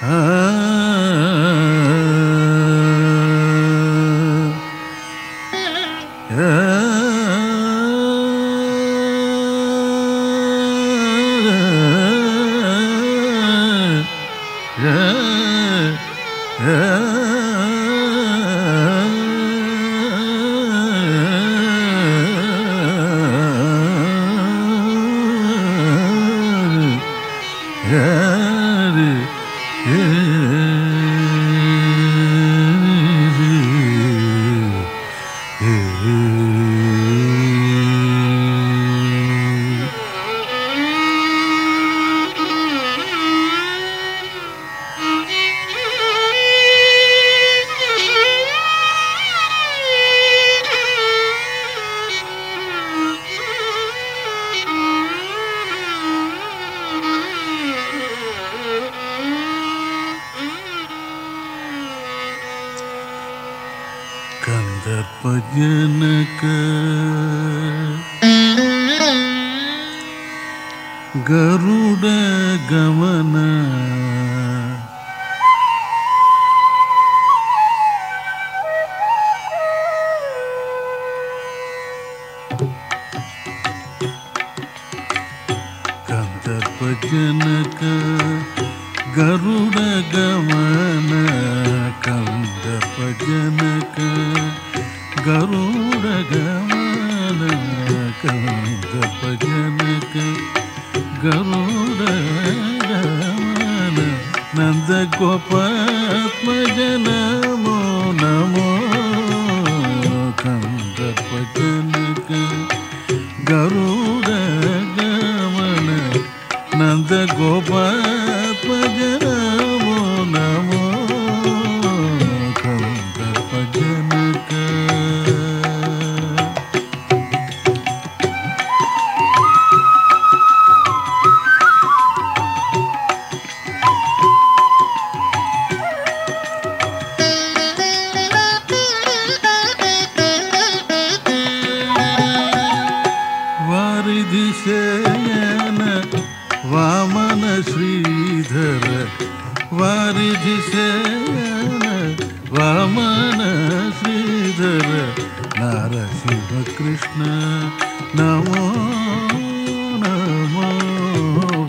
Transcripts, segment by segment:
Ah. കന്ദർപ്പജനക Garuda ഗമന കന്ദർപ്പജനക गरुणगमन कन्द भजनक गरुगमन कन्द भजनक गरु नन्द गोपात्मजनम नमो कन्द भजनक गरुगमन नन्द गोप 不得。ಶ್ರೀಧರ ವಾರಿಧಿ ಶಯನ ವಾಮನ ಶ್ರೀಧರ ನಾರಸಿಂಹ ಕೃಷ್ಣ ನಮೋ ನಮೋ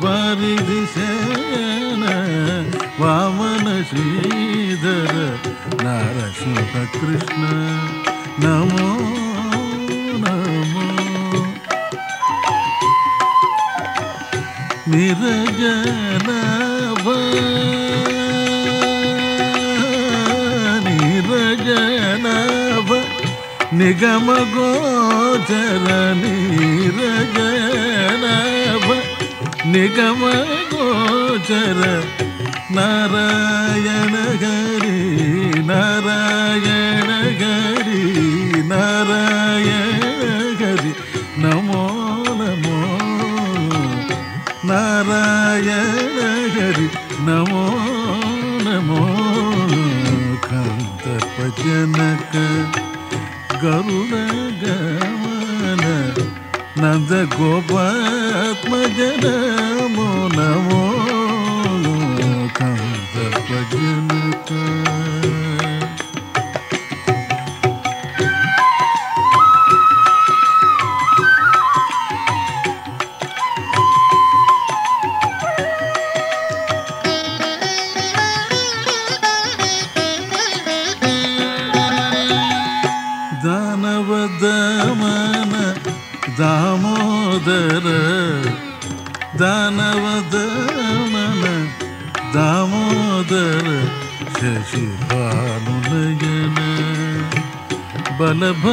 ವಾರಿಧಿ ಶಯನ ವಾಮನ ಶ್ರೀಧರ ನಾರಸಿಂಹ ಕೃಷ್ಣ ನಮೋ ನಮೋ నిగమగోచర నీరజనభ నిగమగోచర నారాయణ గరి నారాయణ గరి నారాయణ గరి నమో నమో నారాయణ గరి నమో నమో కాంత భజనక ಕಾಂತರ್ಪ ಜನಕ ಗರುಡ ಗಮನ ನಂದ ಗೋಪಾತ್ಮಜ ನಮೋ ನಮೋ दानवदमन दामोदर दानवदमन दामोदर शि भुद बलभद्रुज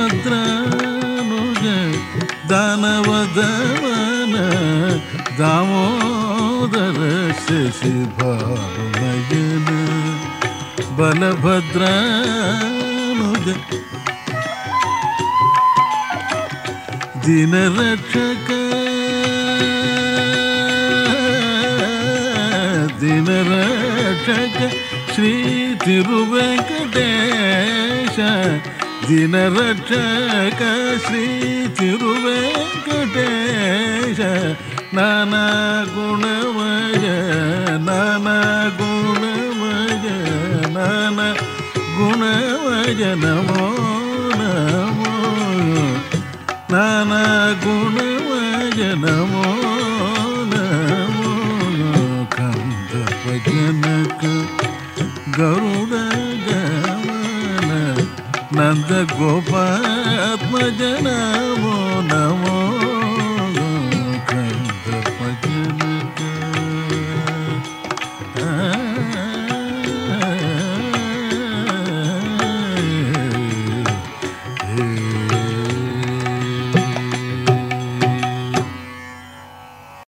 दानवदम दामोद शि भगुन बलभद्रनुग ದಿನರಕ್ಷಕ ದಿನರಕ್ಷಕ ಶ್ರೀ ತಿರುವೆಂಕಟೇಶ ದಿನರಕ್ಷಕ ಶ್ರೀ ತಿರುವೆಂಕಟೇಶ ನಾನಾ ಗುಣವಯ ನಾನಾ ಗುಣವಯ ನಾನಾ ಗುಣವಯ ನಮೋ ನಮ ನಾನಾ ಗುಣಮಯ ನಮೋ ನಮೋ ಕಂದ ಭಜನಕ ಗರುಡ ಗಮನ ನಂದ ಗೋಪಾತ್ಮ ಜನಮೋ ನಮೋ